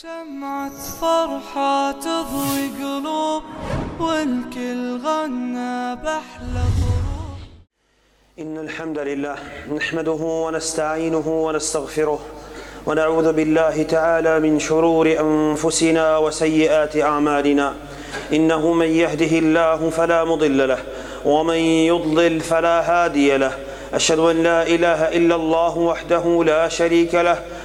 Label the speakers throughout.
Speaker 1: شمعة فرحة تضوي قلوب والكل غنى بأحلى غروب
Speaker 2: إن الحمد لله نحمده ونستعينه ونستغفره ونعوذ بالله تعالى من شرور أنفسنا وسيئات أعمالنا إنه من يهده الله فلا مضل له ومن يضلل فلا هادي له أشهد أن لا إله إلا الله وحده لا شريك له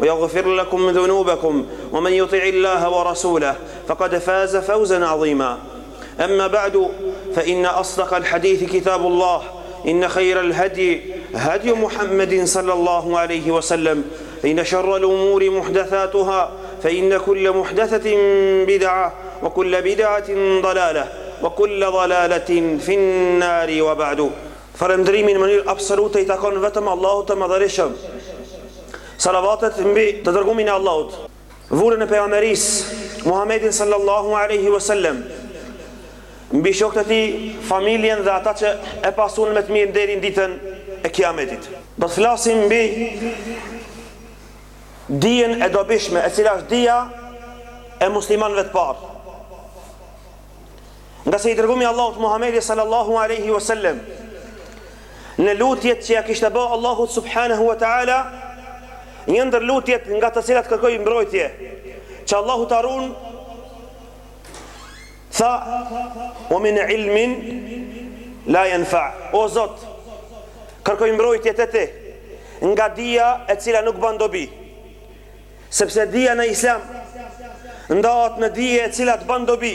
Speaker 2: ويغفر لكم ذنوبكم ومن يطع الله ورسوله فقد فاز فوزا عظيما أما بعد فإن أصدق الحديث كتاب الله إن خير الهدي هدي محمد صلى الله عليه وسلم فإن شر الأمور محدثاتها فإن كل محدثة بدعة وكل بدعة ضلالة وكل ضلالة في النار وبعد Falënderimi në mënyrë absolute i takon vetëm Allahut të Madhërishëm. Salavatet mbi të dërgumin e Allahut, vulën e pejgamberisë Muhammedin sallallahu alaihi wasallam, mbi shokët e tij, familjen dhe ata që e pasun me të mirë deri në ditën e Kiametit. Do të flasim mbi dijen e dobishme, e cila është dija e muslimanëve të parë. Ngase i dërgumi i Allahut Muhamedi sallallahu alaihi wasallam në lutjet që ia kishte bë Allahut subhanahu wa taala, një ndër lutjet nga të cilat kërkoi mbrojtje, që Allahu ta ruan tha wa min ilmin la yanfa o zot kërkoj mbrojtje te ti nga dija e cila nuk ban dobi Sepse dija në Islam ndahet në dije e cila të ban dobi.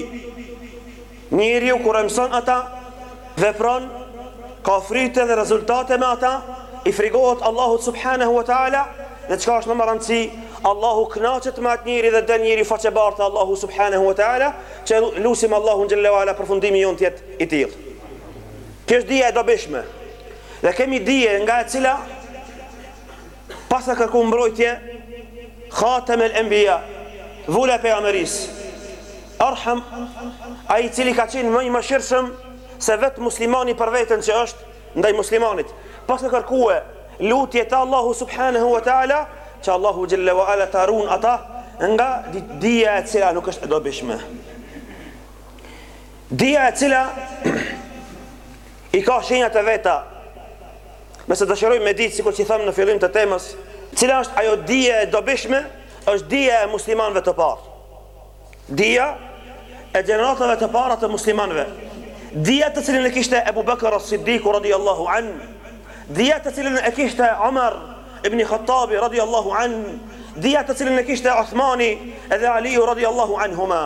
Speaker 2: Njeriu kur e mëson ata, vepron, ka fryte dhe rezultate me ata, i frigohet Allahut subhanahu wa taala, dhe çka është më me rëndësi, Allahu kënaqet me atë njeri dhe del njeriu faqebardhë te Allahu subhanahu wa taala, që lusim Allahun xhalla wala përfundimi jon të jetë i tillë. Kjo është dija e dobishme. Dhe kemi dije nga e cila Paska kërku mbrojtje Khatem el Enbija Vula e pejgamberisë Arham Ai i cili ka qenë më i mëshirshëm Se vetë muslimani për veten që është Ndaj muslimanit Paska kërku e lutje te Allahu subhanahu wa ta'ala Që Allahu xhelle wa ala ta ruan ata Nga dija e cila nuk është e dobishme Dija e cila I ka shenjat e veta Nëse dëshirojmë me ditë, sikur që e thamë në fillim të temës, cila është ajo dija e dobishme, është dija e muslimanëve të parë. Dija e gjeneratave të para të muslimanëve. Dija të cilën e kishte Ebu Bekër as-Siddiku radiallahu an, dija të cilën e kishte Omar ibn Khattabi radiallahu an, dija të cilën e kishte Uthmani edhe Aliu radiallahu an huma.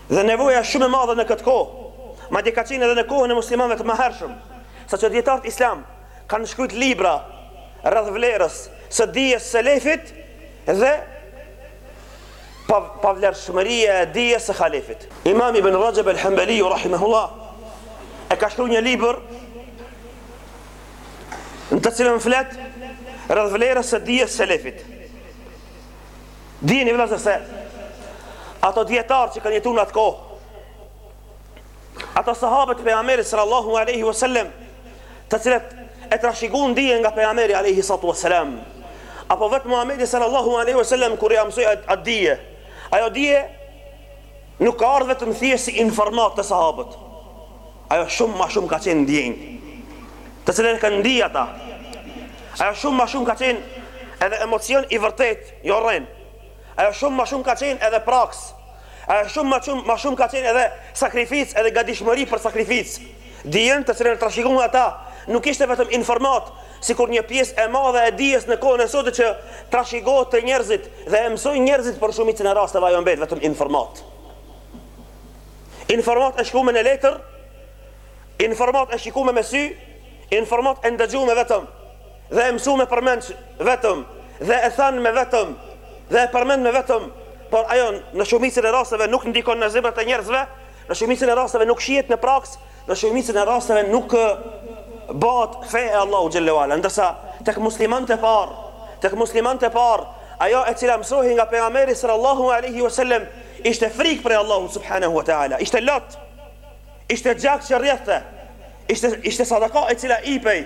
Speaker 2: Dhe nevoja shumë e madhe në këtë kohë, madje ka qenë edhe në kohën e muslimanëve të mëhershëm, saqë dijetarët islam kanë shkrujtë libra rreth vlerës së dijes së selefit dhe pavlefshmëria e dijes së halefit. Imam Ibn Rajab al-Hanbaliu rahimehullah e ka shkru një libër në të cilin flet rreth vlerës së dijes së selefit. Dijeni vëllazër se ato dijetarë që kanë jetuar në atë kohë, ato sahabët e pejgamberit sallallahu alaihi wasallam, të cilët e trashëguan dijen nga pejgamberi alaihi salatu wasalam, apo vetë Muhamedi sallallahu alaihi wasallam kur ia mësoi atë dije, ajo dije nuk ka ardhur vetëm thjesht si informatë te sahabët. Ajo shumë ma shumë ka qenë ndjenjë Të cilën e kanë ndi ata Ajo shumë ma shumë ka qenë Edhe emocion i vërtet Jo rren Ajo shumë ma shumë ka qenë edhe praks Ajo shumë ma shumë, ma shumë ka qenë edhe Sakrific edhe gadishmëri për sakrific Dijen të cilën e trashigun ata Nuk ishte vetëm informat Sikur një pjesë e madhe e dijes në kohën e sodit që Trashigohet te njerëzit dhe e mësojnë njerëzit për shumicën e rasteve ajo mbet vetëm informat Informat e shkrume në letër, informat e shikume me sy, informat e ndëgjume vetëm, dhe e mësume përmend vetëm, dhe e thanme vetëm, dhe e përmendme vetëm, por ajo në shumicën e rasteve nuk ndikon në zemrat e njerëzve, në shumicën e rasteve nuk shihet në praks, Në shumicën e rasteve nuk bëhet fe e Allahut xhelle ue ala, ndërsa tek muslimanët e parë, tek muslimanët e parë, ajo e cila mësohej nga Pejgamberi salallahu alejhi ue selem ishte frikë prej Allahut subhanehu ue teala, ishte lot, ishte gjak që rrjedhte, ishte ishte sadaka e cila ipej,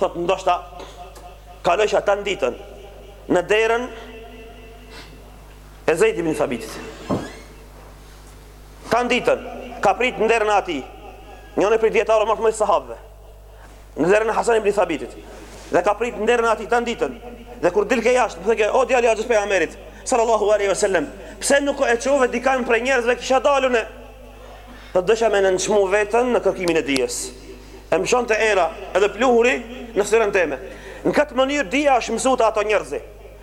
Speaker 2: Thotë ndoshta kalojsha tan ditën në derën e Zeid ibn Thabitit. Tan ditën ka prit në derën e atij njëri prej dietarëve më të mëdhenj sahabëve. Në derën e Hasan ibn Thabitit. Dhe ka prit në derën e atij tan ditën. Dhe kur dilke jashtë, më thotë, "O djali i axhës Pejgamberit, sallallahu alaihi wasallam, pse nuk e çove dikën prej njerëzve kisha dal unë Dhe dësha me nënçmu veten në kërkimin e dijes E mëshonte era edhe pluhuri në ftyrën teme. Në këtë mënyrë dija është mësu te ato njerëzi.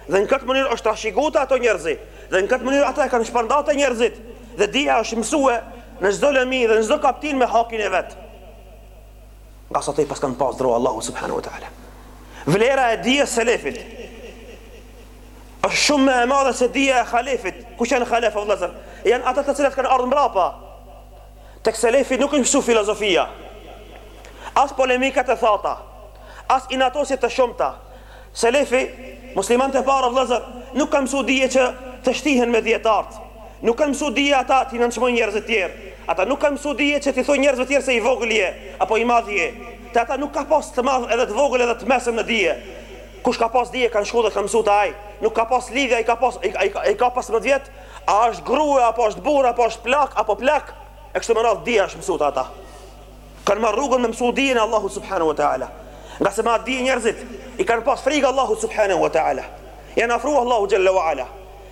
Speaker 2: Dhe në këtë mënyrë është trashigu te ato njerëzi. Dhe në këtë mënyrë ato e kanë shpërnda te njerëzit. Dhe dija është mësue në çdo lëmi dhe në çdo kaptin me hakin e vet. Ngase ata i pas kanë pas dro Allahut subhanahu wa ta'ala. Vlera e dijes selefit është shumë më e madhe se dija e khalefit. Kush jan khalefi o vlezër? Janë ata të cilët kanë ardhë mbrapa. Tek selefi nuk është mësu filozofia, as polemika të thata, as inatosje të shumta. Selefi, muslimanët e parë o vëllezër, nuk kanë mësu dije që të shtyhen me dijetarët. Nuk kanë mësu dije ata t'i nënçmojnë njerëzit të tjerë. Ata nuk kanë mësu dije që t'i thonë njerëzve të tjerë se i vogël je apo i madh je. Te ata nuk ka pas të madh edhe të vogël edhe të mesëm në dije. Kush ka pas dije kanë shku dhe kanë mësu te ai. Nuk ka pas lidhje ai ka pas ai ka ai ka pesëmbëdhjetë vjet A është grua apo është burrë apo është plak apo plak? E kështu me radhë dija është mësu te ata. Kanë marrë rrugën me mësu dijen e Allahut subhanahu wa taala. Ngase me dije njerëzit i kanë pas frikë Allahut subhanahu wa taala. Janë afruar Allahu xhalla wa ala.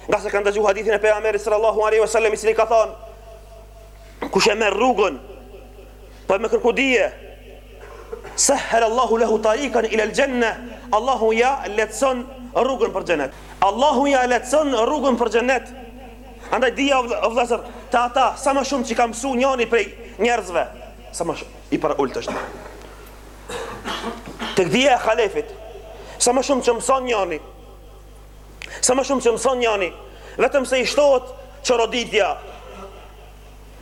Speaker 2: Ngase kanë dëgjuar hadithin e pejgamberit sallallahu alaihi wasallam i cili ka thënë kush e merr rrugën Pra me kërku dije, Sahhala Allahu lehu tariqan ila al-janna, Allahu ia lehtëson rrugën për xhenet. Allahu ia lehtëson rrugën për xhenet. Andaj dija o vëllezër, te ata sa më shumë që ka mësu njani prej njerëzve, sa më shumë i përultë është. Tek dija e halefit, sa më shumë që mëson njani, sa më shumë që mëson njani, vetëm se i shtohet çoroditja,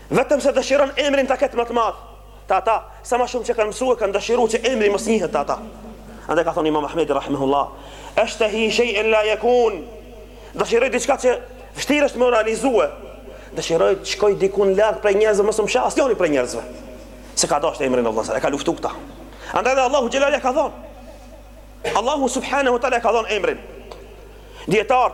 Speaker 2: vetëm se dëshiron emrin ta ketë më të madh. Te ata, sa më shumë që kanë mësu kanë dëshiru që emri mos u njihet te ata. Andaj ka thënë Imam Ahmedi rahimehullah, ashtahi shay'an la yakun. Dëshiroj diçka që vështirë është me u realizu. Dëshiroj të shkoj dikun larg prej njerëzve, mos më sheh asnjëri prej njerëzve. S'e ka dashur emrin o vllazër, e ka luftu këta. Andaj dhe Allahu xhelal ka thënë Allahu subhanahu wa taala ia ka dhënë emrin. Dietar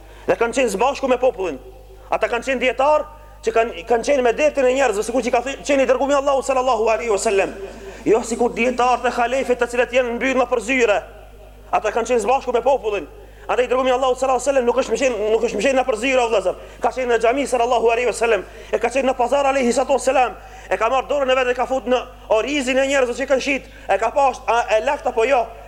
Speaker 2: Dhe kanë qenë zbashku me popullin. Ata kanë qenë dietar që kanë kanë qenë me dertin e njerëzve, sikur që ka qenë i dërgumi i Allahut sallallahu alaihi wasallam. Jo sikur dietar të halefit të cilët janë mbyllë nëpër zyre. Ata kanë qenë zbashku me popullin. Andaj i dërgumi i Allahut sallallahu alaihi wasallam nuk është mshelë nuk është mshelë nëpër zyre vëllazër. Ka qenë në xhami sallallahu alaihi wasallam, e ka qenë në pazar alaihi salatu wasallam, e ka marrë dorën e vet dhe e ka fut në orizin e njerëzve që kanë shit, e ka pa a është e lagt apo jo.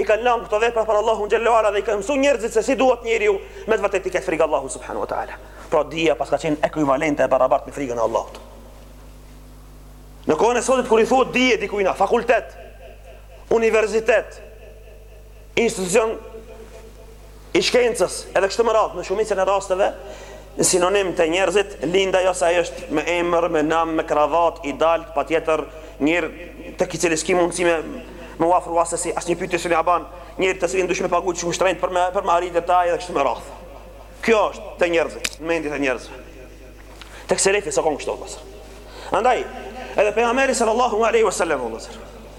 Speaker 2: i kanë lanë këto vepra për Allahun xhallahu ala dhe i kanë mësuar njerëzit se si duhet njeriu me të vërtetë t'i ketë frikë Allahut subhanahu wa taala. Pra dija paska qenë ekuivalente e barabartë me frikën e Allahut. Në kohën e sotit kur i thuhet dije dikujt n' fakultet, universitet, institucion I shkencës, edhe kështu me radhë, në shumicën e rasteve, sinonim te njerëzit, lind ajo se ai është me emër, me nam, me kravatë, i dalë, patjetër, njeri tek i cili s'ki mundësi me me u afru asesi, asnjë pyetje s'mun ja ban, njeri te cili dush me pagu shumë shtrenjtë për me për me arrit deri te ai edhe kështu me radhë. Kjo është te njerëzit, në mendjet e njerëzve. Tek selefi s'ka qenë kështu, vëllazër. Andaj, edhe pejgamberi sallallahu alaihi wasallam, vëllazër,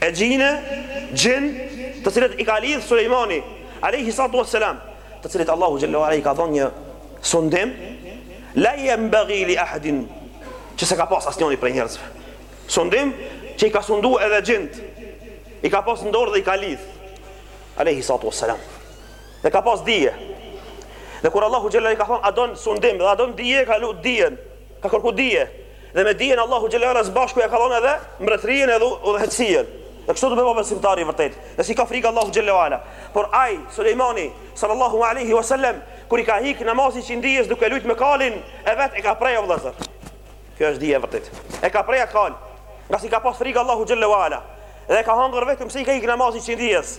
Speaker 2: E xhinë, xhin, të cilët i ka lidhë Sulejmani, alejhi sallatu ue selam, të cilit Allahu xhelle ue ala i ka dhënë një sundim, la yanbaghi li ahadin, që s'e ka pas asnjëri prej njerëzve. Sundim që i ka sundu edhe xhint, i ka pas në dorë dhe i ka lidhë, alejhi sallatu ue selam. Dhe ka pas dije. Dhe kur Allahu xhelle i ka thonë a don sundim dhe a don dije, ka lyp dijen Ka kërku dije, dhe me dijen Allahu xhelalu ala së bashku ja ka dhanë edhe mbretërinë edhe udhëheqësinë. Dhe kështu duhet me u ba besimtari i vërtetë. Dhe si i ka frikë Allahut xhelalu ala. Por ai Sulejmani sallallahu alaihi wasallam kur i ka hik namazi i qindisë duke lujt me kalin e vet e ka prejë vëllazër. Kjo është dije e vërtetë. E ka prejë kalin. Nga se i ka pas frikë Allahut xhelalu ala. Dhe e ka hangër vetëm se i ka hik namazi që ndijes.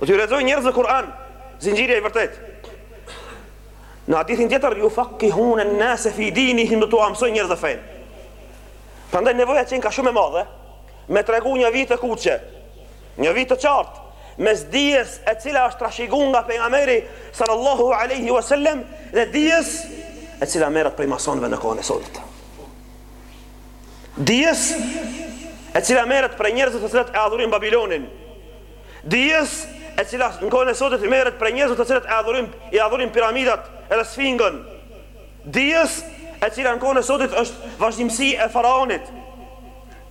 Speaker 2: Do t'ju lexojnë njerëzve Kur'an, zinxhiri i vërtetë. Në hadithin tjetër yufaqqihun an-nas fi dinihim do t'ua msojnë njerëzve fenë. Prandaj nevoja qenka shumë e madhe me tregu një vijë të kuqe, një vijë të qartë mes dijes e cila është trashëguar nga pejgamberi sallallahu alaihi wasallam dhe dijes e cila merret prej masonëve në kohën e sotit. Dijes e cila merret prej njerëzve të cilët e adhurin Babilonin, Dijes, e cila në kohën e sotit merret prej njerëzve të cilët e adhurin i adhurin piramidat edhe sfingën. Dijes, e cila në kohën e sotit është vazhdimësi e faraonit.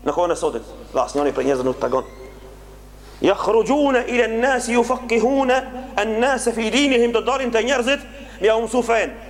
Speaker 2: Në kohën e sotit, asnjëri prej njerëzve nuk tregon. Yakhrujuna ila an-nas yufaqqihuna an-nas fi dinihim do dalin te njerëzit me jau msu fenë.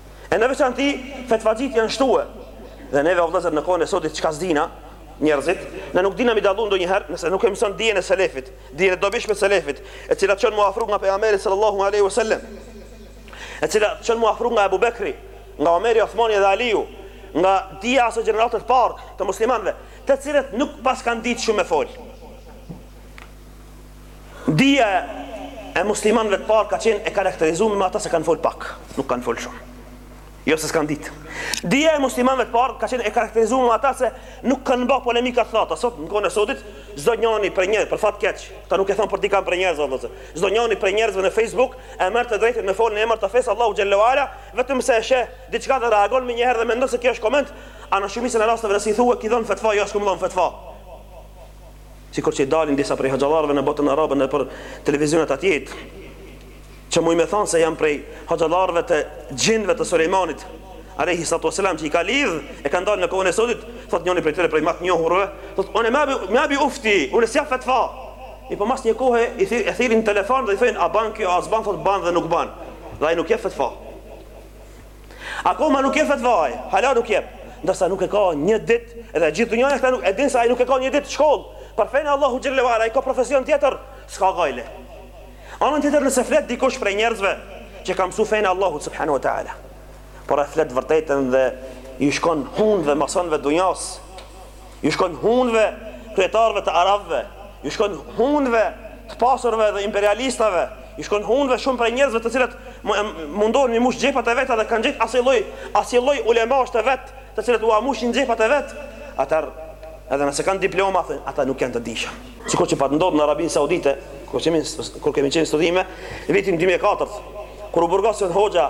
Speaker 2: E në veçanti, fetvaxhit janë shtue. Dhe neve o vëllezër në kohën e sotit çka s'dina njerëzit, ne nuk dina mi dallu ndonjëherë nëse nuk e mëson dijen e selefit, dijen e dobishme të selefit, e cila çon mu afru nga pejgamberi sallallahu alaihi wasallam, e cila çon mu afru nga Abu Bekri, nga Omeri, Osmani dhe Aliu, nga dija e asaj gjeneratës parë të muslimanëve, të cilët nuk paskan ditë shumë me fol. Dija e muslimanëve të parë ka qenë e karakterizuar me ata se kanë fol pak, nuk kanë fol shumë. Jo se s'kanë ditë. Dija e muslimanëve të parë ka qenë e karakterizuar me ata se nuk kanë bë polemika të thata. Sot në kohën e sotit, çdo njëri për një, për fat keq, tash nuk e thom për dikan për njerëz apo zot. Çdo njëri prej njerëzve në Facebook e merr të drejtën me fol në emër të fesë Allahut xhelle uala, vetëm se e sheh diçka dhe reagon menjëherë dhe mendon se kjo është koment, a në shumicën e rasteve nëse i thua ki dhon fatva, jo s'kum dhon fatva. sikur që dalin disa prej hoxhallarëve në botën arabe nëpër televizionet atje, që muj me thonë se janë prej hoxhallarëve të xhinëve të Sulejmanit, alaihi sallatu wassalam, që i ka lidh, e kanë dalë në kohën e sotit, thotë njëri prej tyre prej më të njohurve, thotë unë ma bi ufti, unë s'jap fetva. Mirëpo mas një kohë i thirr e thirrin në telefon dhe i thonë a ban kjo a s'ban thotë ban dhe nuk ban. Dhe ai nuk jep fetva. Akoma nuk jep fatva ai, hala nuk jep. Ndërsa nuk e ka një ditë, edhe gjithë dunjaja këta e din se ai nuk e ka një ditë shkollë. Për fenë e Allahut xhelle uala, ai ka profesion tjetër, s'ka gajle. Anën tjetër nëse flet dikush prej njerëzve që ka mësu fenë e Allahut subhanahu wa taala, por e flet vërtetën dhe ju shkon hundëve, masonëve, dunjas, Ju shkon hunëve kryetarëve të arabëve, ju shkon hunëve të pasurve dhe imperialistave, ju shkon hunëve shumë prej njerëzve të cilët mundohen mi mush xhepat e vet edhe kanë gjetë asi lloj, asi lloj ulemash të vet të cilët ua mushin xhepat e vet, atëherë edhe nëse kanë diploma thonë ata nuk janë të dijshëm. Sikur që pat ndodh në Arabinë Saudite, kur kemi kur kemi qenë studime, në vitin dy mijë e katër, kur u burgosën hoxha,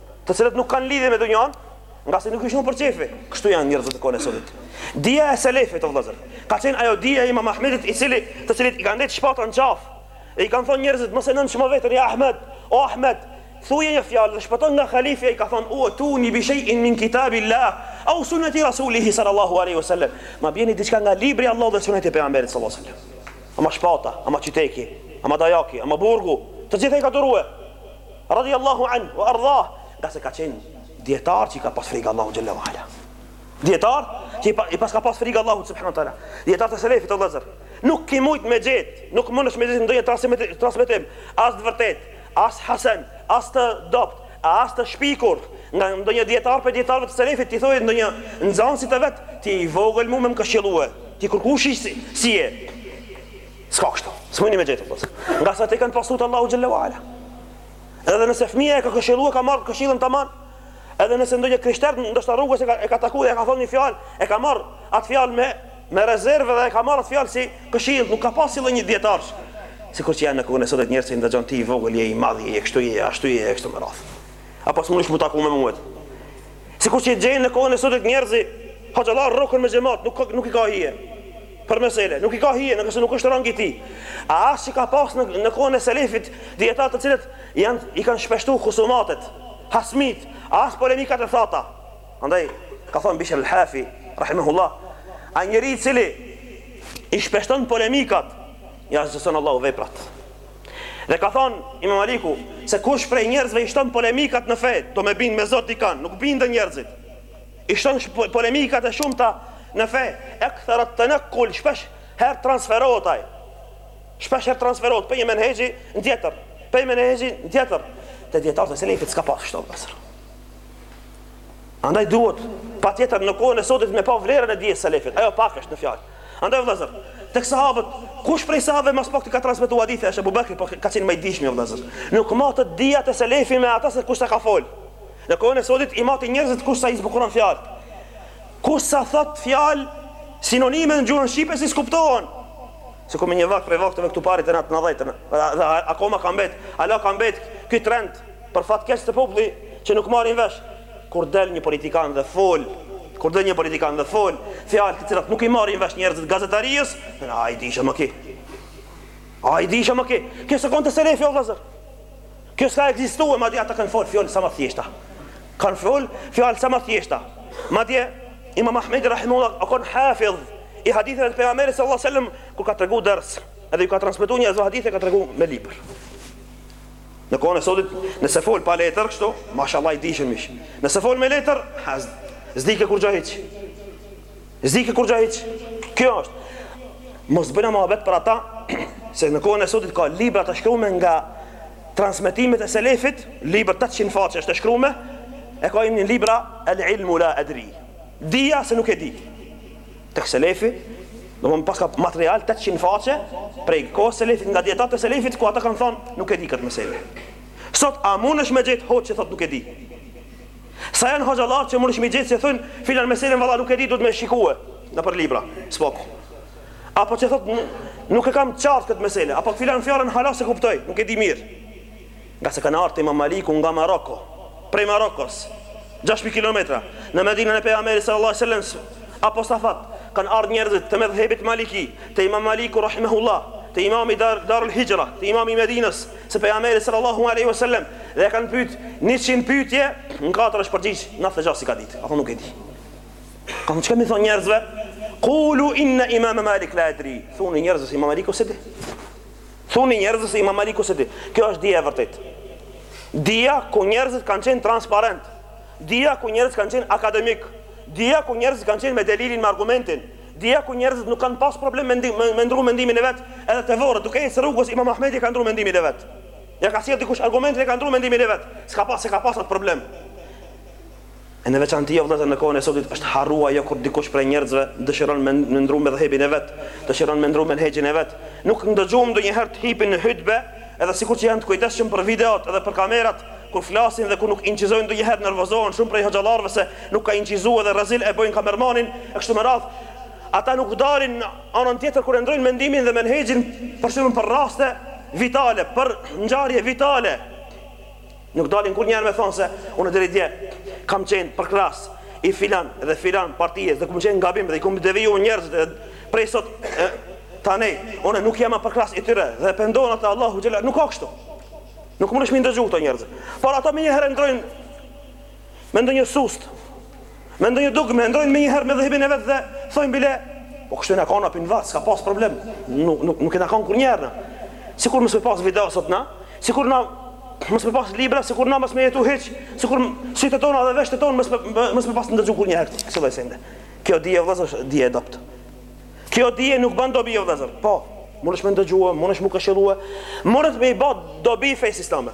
Speaker 2: të cilët nuk kanë lidhje me dunjan, nga se nuk ishin për qefe. Kështu janë njerëzit e kohës sotit. Dija e selefit, o vllazër, ka qenë ajo dija e imam Ahmedit, i cili, të cilit i kanë qitë shpatën në qafë, dhe i kanë thonë njerëzit, mos e nënçmo vetën, ja Ahmed, o Ahmed, thuje një fjalë dhe shpëton nga khalifi ai ka thonë u'tuni bishej'in min kitabillah au sunati rasulihi sallallahu alaihi wasallam ma bjeni diçka nga libri i Allahut dhe suneti i pejgamberit sallallahu alaihi wasallam ama shpata, ama qyteku, ama dajaki, ama burgu të gjitha i ka durue Radiyallahu anhu wa ardhah, nga se ka qenë dijetar që i ka pas frikë Allahut Jalla wa Ala. Dijetar që i pas ka pas frikë Allahut Subhanahu wa Tala. Dijetar të selefit o vllezër. Nuk ki mujtë me gjetë, nuk mundesh me gjetë ndonjë transmitim, as të vërtet, as hasen, as të dobët, as të shpikur, nga ndonjë dijetar prej dijetarve të selefit, t'i thojë ndonjë nxënësit të vet, ti i vogël mu me më këshilue, ti kërkush hiç, si e. S'ka kështu. S'muni me gjetë vëllazër. Ngase ata i kanë pas dro Allahut xhallahu ala. Edhe nëse fëmija e ka këshilluar, ka marrë këshillën tamam. Edhe nëse ndonjë krishter ndoshta rrugës e ka e ka takuar, e ka thonë një fjalë, e ka marrë atë fjalë me me rezervë dhe e ka marrë atë fjalë si këshillë, nuk ka pas hiç një dietar. Sikur që janë në kohën e sotit njerëz që nda'jnë ti i vogël je i madh je kështu je ashtu je kështu më radh. Apo s'mundesh m'u taku me mua. Sikur që gjejnë në kohën e sotit njerëz, hoxhallarë rroken me xhamat, nuk nuk i ka hije. Për mesele, nuk i ka hije, nëse nuk është rangi i tij. As që ka pas në në kohën e selefit dietar të cilët janë i kanë shpeshtuar husumatet, hasmët, a as polemikat e thata. Andaj ka thënë Bishr al-Hafi, rahimehullah, ai njeri i cili i shpeshton polemikat, ia asgjëson Allahu veprat. Dhe ka thënë Imam Maliku se kush prej njerëzve i shton polemikat në fe, do me bind me zor dikënd, nuk binden njerëzit. I shton polemikat e shumta në fe, ekthar at tanaqqul, shpesh herë transferohet ai. Shpesh herë transferohet prej një menhexhi në tjetër, prej një menhexhi në tjetër. Te dietarët e selefit s'ka pas kështu vëllazër. Andaj duhet patjetër në kohën e sotit me pa vlerën e dijes së selefit, ajo pak është në fjalë. Andaj vëllazër, tek sahabët, kush prej sahabëve ma s'pakti ka transmetuar hadithe është Abu Bakri, po ka qenë më i dijshmi vëllazër. Nuk matet dija e selefit me ata se kush sa ka fol. Në kohën e sotit i matin njerëzit kush sa i zbukuron fjalët. Kush sa thot fjalë sinonime në gjuhën shqipe që s'kuptohen. Sikur në një vakt prej vakteve këtu para nëntëdhjetës. Dhe akoma ka mbet, ala ka mbet ky trend për fat të keq te populli që nuk marrin vesh. Kur del një politikan dhe fol, kur del një politikan dhe fol fjalë të cilat nuk i marrin vesh njerëzit as gazetari as, thojnë a i dijshëm ky. A i dijshëm ky. Kjo s'ka qenë te selefi o vëllazër. Kjo ska ekzistu madje ata kan fol fjalë sa ma thjeshta kan fol fjalë sa ma thjeshta madje Imam Ahmedi rahimullah a kon hafidh i haditheve të pejgamberit sallallahu alaihi wasallam kur ka tregu ders edhe ju ka transmetu një e dy hadithe ka tregu me libër në kohën e sotit nëse fol pa letër kështu mashallah i dijshëm ish nëse fol me letër ha s'dike kurgjo hiç S'dike kurgjë hiç. Kjo është. Mos bëni muhabet për ata se në kohën e sotit ka libra të shkruar nga transmetimet e selefit, libër 800 faqe është e shkruar, e ka një libra El Ilmu la Adri. Dija se nuk e di. Tek selefi, domethënë paska material 800 faqe prej kohës selefit nga dijetarët e selefit ku ata kanë thënë nuk e di këtë meselë. Sot a mundesh me gjet hoxhë që thot nuk e di. Sa janë hoxhallarë që mundesh m'i gjet që thonë filan meselën valla nuk e di duhet me shikue nëpër libra, s'po ku. Apo që thotë nuk e kam qartë këtë meselë, apo filan fjalën hala se kuptoj, nuk e di mirë. Ngase kanë ardhë te Imam Maliku nga Maroko, prej Marokos, 6.000 kilometra, në Medinën e Pejgamberit sallallahu alaihi wasallam, apo safat, kanë ardhë njerëzit të medhhebit maliki, te imam Maliku rahimehullah, te imami i dar, darul hijra, te imami i Medinës, Së pejgamberit sallallahu alaihi wasallam dhe e kanë pyet 100 pyetje, në katër është përgjigj, në 96 s'i ka ditë. Apo nuk e di. Ka thonë çka me u thon njerëzve? Qulu inna imam Malik la adri. Thoni njerëzve se Imam Maliku se di. Thoni njerëzve se Imam Maliku se di. Kjo është dija e vërtet. Dija kur njerëzit kanë qenë transparent. Dija kur njerëzit kanë qenë akademik. Dija kur njerëzit kanë qenë me delilin, me argumentin, Dija kur njerëzit nuk kanë pas problem me me ndrru mendimin e vet edhe te vorret duke ecë rrugës Imam Ahmedi e ka ndrru mendimin e vet ja ka sjell dikush argumentin e ka ndrru mendimin e vet ska pas se ka pas atë problem e në veçanti o vëllezër në kohën e sotit është harrua jo kur dikush prej njerëzve dëshiron me me ndrru medhhebin e vet dëshiron me ndrru menhexhin e vet nuk ndëgjojmë ndonjëherë të hipin në hutbe edhe sikur që janë të kujdesshëm për videot edhe për kamerat kur flasin dhe kur nuk incizojnë ndonjëherë nervozohen shumë prej hoxhallarëve se nuk ka incizuar dhe rezil e bëjnë kamermanin e kështu me radhë ata nuk dalin në anën tjetër kur e ndrojnë mendimin dhe menhexhin për shembull për raste vitale për ngjarje vitale Nuk dalin kurrnjiherë me thonë se unë deri dje kam qenë përkrahës i filan dhe filan partie dhe kam qenë gabim dhe i kam devijuar njerëzit dhe prej sot e tutje unë nuk jam më përkrahës i tyre dhe pendohna te Allahu xhele nuk ka kështu. Nuk mundesh m'i ndëgju këto njerëz. Por ata menjëherë e ndrojnë me ndonjë sust, me ndonjë dogmë, ndrojnë menjëherë medhhebin e vet dhe thojnë bile, po kështu në kanë apin vatë, s'ka pas problem, nuk, nuk, nuk e në kanë kurrnjëherë. Sikur mos me pas video sot na, sikur na mos me pas libra, sikur na mos me jetu hiç, sikur sytë tona dhe veshët tonë mos me, mos me pas ndëgju kurrnjëherë këso sende. Kjo dije vëllezër është dije e dobët. Kjo dije nuk ban dobi o vëllezër, po, mundesh me ndëgju, mundesh m'u këshillu, mundesh me i ba dobi fesë islame.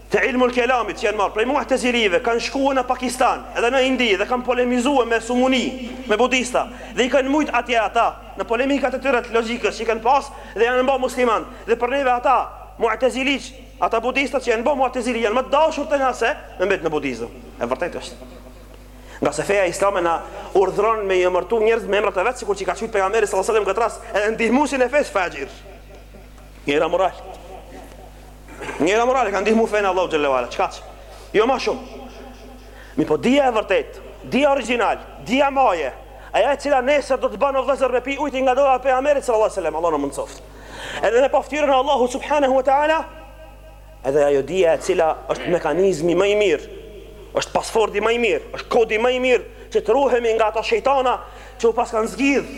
Speaker 2: të ilmul kelamit që janë marrë prej mu'tezilijve kanë shkuar në Pakistan edhe në Indi dhe kanë polemizuar me sumuni, me budista dhe i kanë mujt atje ata në polemikat e tyre të logjikës që i kanë pas dhe janë ba musliman dhe për neve ata mu'tezili ata budistat që janë ba mu'tezili janë më të dashur te na se me mbet në budizëm e vërtet është ngase feja islame na urdhëron me i emërtu njerëz me emrat e vet sikur që i ka qujt pejgamberi sallallahu alajhi wasallam këtë rast edhe ndihmusin e fesë faxhir njeri amoral Njeri amoral e ka ndihmu fenë e Allahut xhel-le ve ala, kaq. Jo ma shumë. Mirëpo dija e vërtetë, dija origjinal, dija maje, ajo e cila nesër do të ban o vëllezër me pi ujt nga dora e Pejgamberit sallallahu alejhi selem, Allahu na mundësoftë. Edhe me pa fytyrën e Allahut subhanahu wa ta'ala, edhe ajo dija e cila është mekanizmi më i mirë, është passwordi më i mirë, është kodi më i mirë, që të ruhemi nga ata shejtana që u paskan zgidh,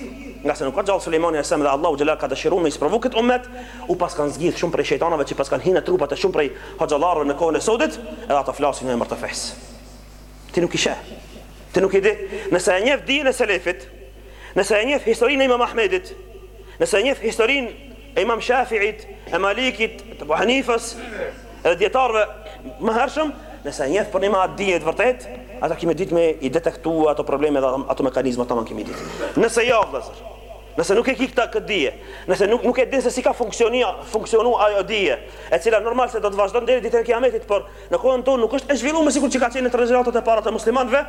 Speaker 2: ngase nuk ka gjallë Sulejmani alejhi selam dhe Allahu xhelal ka dëshiru me i sprovu kët ummet, u paskan zgidh shumë prej shejtanave që paskan hi në trupat e shumë prej hoxhallarëve në kohën e sodit, edhe ata flasin në emër të fesë. Ti nuk i sheh. Ti nuk i di. Nëse e njef dijen e selefit, nëse e njef historinë e Imam Ahmedit, nëse e njef historinë e Imam Shafi'it, e Malikit, të Abu Hanifës, edhe dijetarëve më të hershëm, nëse e njef përnjime atë dije të vërtetë, ato ki me ditë me i detektu ato probleme dhe ato mekanizma tamam ki me i ditë. Nëse jo, vëllezër, nëse nuk e ki këta këtë dije, nëse nuk, nuk e din se si ka funksionu ajo dije, e cila normal se do të vazhdon deri ditën e kiametit, por në kohën tonë nuk është e zhvillume sikur që ka qenë në tre gjeneratat e para të muslimanëve,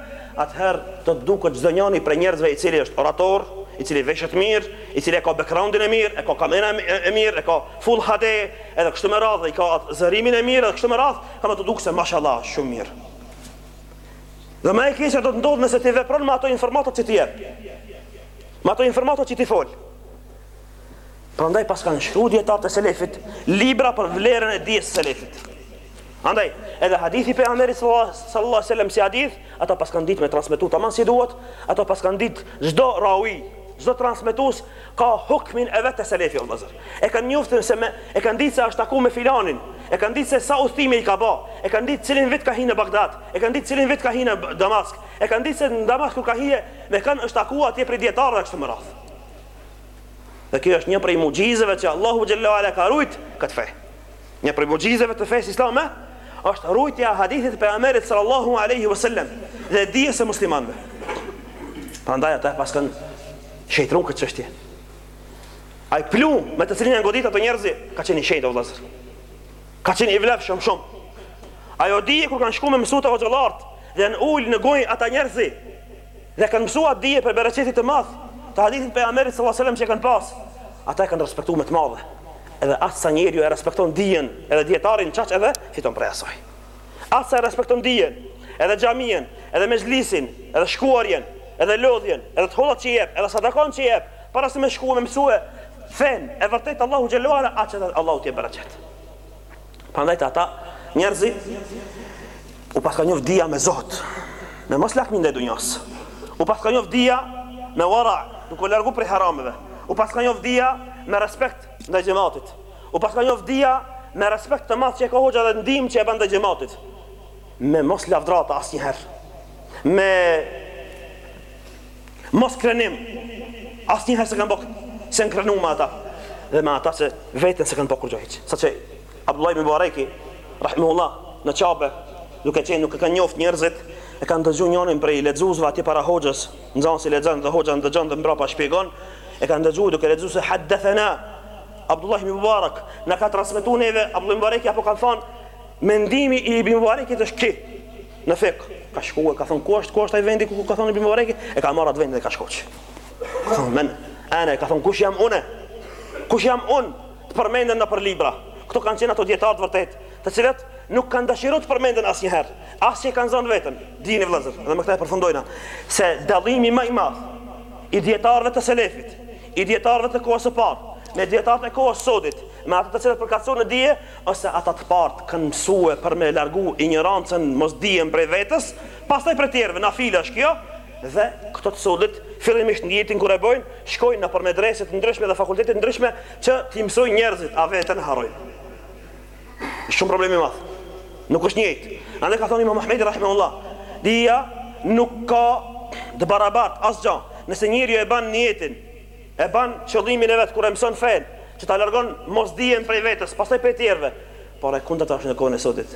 Speaker 2: atëherë të duket çdo njëri prej njerëzve i cili është orator, i cili veshet mirë, i cili e ka background-in e mirë, e ka kamerën e mirë, e ka full HD, edhe kështu me radhë, i ka atë zërimin e mirë, edhe kështu me radhë, ka me t'u dukë se mashallah, shumë mirë. Dhe më e keqja do të ndodhë nëse ti vepron me ato informatat që t'i jep. Me ato informatat që t'i fol. Prandaj paskan shkru dijetarët e selefit Libra për vlerën e dijes së selefit Andaj, edhe hadithi i Pejgamberit sallallahu sallam si hadith Ata paskan dit me transmetu tamam si duhet Ata paskan dit çdo ravi Çdo transmetus ka hukmin e vet te selefi vëllezër. E kanë njoftën se me E kanë dit se është taku me filanin E kanë dit se sa udhëtime i ka ba E kanë dit cilin vit ka hi në Bagdad E kanë dit cilin vit ka hi në Damask E kanë dit se në Damask ku ka hi e Me kanë është taku atje prej dijetarëve dhe kështu me radhë Dhe kjo është një prej mugjizeve që Allahu xhelle ue ala ka rujt këtë fe. Një prej mugjizeve të fesë islame është rujtja e hadithit të Pejgamberit sallallahu alejhi ve sellem dhe dijes së muslimanëve. Prandaj ata e paskan shejtru këtë çështje. Ai pluhur me të cilin e godit ato njerëz, ka qenë i shejtë o vllezër. Ka qenë i vlefshëm shumë. Ajo dije kur kanë shku me mësu te hoxhallarët dhe janë ulë në gjunjë ata njerëz, Dhe kanë mësua dije prej bereqetit të madh të hadithit të Pejgamberit sallallahu alejhi wasallam që e kanë pas. Ata e kanë respektu me të madhe. Edhe aq sa njeriu e respekton dijen edhe dijetarin qaq edhe fiton prej asaj. Aq sa e respekton dijen, edhe xhaminë, edhe mexhlisin, edhe shkuarjen, edhe lodhjen, edhe të hollat që jep, edhe sadakanë që jep, para se me shku me mësue fenë e vërtetë të Allahu xhelle ue ala, aq edhe Allahu të jep bereqet. Prandaj te ata njerëz u paska njoft dija me zuhd, me mos lakmi ndaj dunjas. U paska njoft dija me wara, duke u largu prej harameve. U paska njoft dija me respekt ndaj xhematit. U paska njoft dija me respekt të madh që e ka hoxha dhe ndihmë që e bën ndaj xhematit. Me mos lavdrata asnjëherë. Me Mos krenim. Asnjëherë s'e kanë bë, s'janë krenu me ata dhe me ata se veten s'e kanë bë kurrgjo hiç. Saqë Abdullah ibn Mubaraki rahimehullah në Qabe duke qenë nuk e kanë njoftë njerëzit, e kanë dëgjuar njërin prej lexuesve aty para hoxhës, nxënësi lexon dhe hoxha ndëgjon dhe mbrapa shpjegon, e kanë dëgjuar duke lexuar se haddathana Abdullah ibn Mubarak, na ka transmetuar neve Abdullah ibn Mubaraki apo kanë thënë mendimi i ibn Mubarakit është ky. Në fikh, ka shku e ka thënë, ku është, ku është ai vendi ku ka thënë Ibn Mubareki? E ka marrë atë vendin dhe e ka shkoq. Ka thënë, men ene, ka thënë, kush jam unë? Kush jam unë? Të përmenden nëpër libra. Këto kanë qenë ato dijetarë të vërtetë, të cilët nuk kanë dëshiru të përmenden asnjëherë, as që e kanë zonë veten, dijeni vllezër, edhe me këta e përfundojna, se dallimi ma i madh i dijetarëve të selefit, i dijetarëve të kohës së parë, me dijetarët e kohës së sodit, me ata të cilët përkatësojnë në dije, o se ata të parët kanë mësue për me largu injorancën mosdijen prej vetes pastaj prej tjerëve nafile është kjo dhe këto të sodit fillimisht nijetin kur e bojnë shkojnë nëpër medrese të ndryshme dhe fakultete të ndryshme që t'i mësojnë njerëzit a veten e harrojnë shumë problem i madh nuk është njëjtë andaj ka thonë Imam Ahmedi rahimahullah dija nuk ka të barabart asgjë nëse njeriu e bën nijetin E ban qëllimin e vet kur e mëson fenë, që ta largon mosdijen prej vetes, pastaj prej tjerëve. Por e kundërta është në kohën e sodit.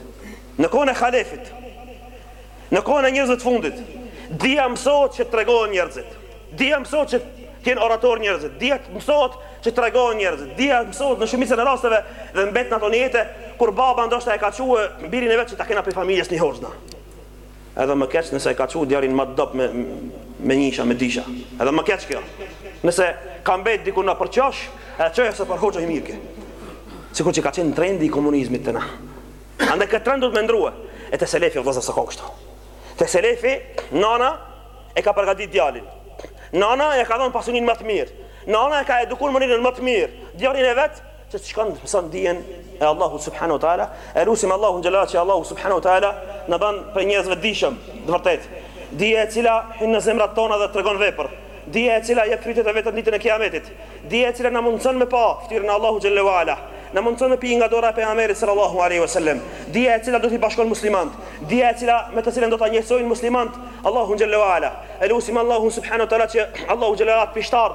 Speaker 2: Në kohën e halefit. Në kohën e njerëzve të fundit. Dija mësohet që të tregohen njerëzit. Dija mësohet që të jenë oratorë njerëzit. Dija mësohet që të tregohen njerëzit. Dija mësohet në shumicën e rasteve dhe mbet në ato nijete kur baba ndoshta e ka çue birin e vet që ta kena prej familjes një hoxhë na. Edhe më keq nëse e ka çu djalin ma dob me me njisha me disha edhe më keq kjo nëse ka mbet diku na për qosh, e çoja se për hoxhë i mirë ke sikur që ka qenë trendi i komunizmit te na andaj këtë trend do të me ndrua e te selefi nuk osht kon kështu te selefi nana e ka përgatit djalin nana e ka dhon pasunin ma të mirë nana e ka eduku n'mënyrën ma të mirë djalin e vet Që shkon mëson dijen e Allahut subhanahu wa taala, e lutim Allahun xhelal që Allahu subhanahu wa taala na bën prej njerëzve të dijshëm, të vërtet. Dija e cila hyn në zemrat tona dhe tregon vepër. Dija e cila jep frytet e veta n' ditën e Kiametit. Dija e cila na mundson me pa fytyrën e Allahu xhelle wa ala. Na mundson me pi nga dora e pejgamberit sallallahu alaihi wasallam. Dija e cila do t'i bashkon muslimant. Dija e cila me të cilën do ta njësojnë muslimant Allahu xhelle wa ala. E lusim Allahu subhanahu wa taala që Allahu xhelle wa ala
Speaker 1: pishtar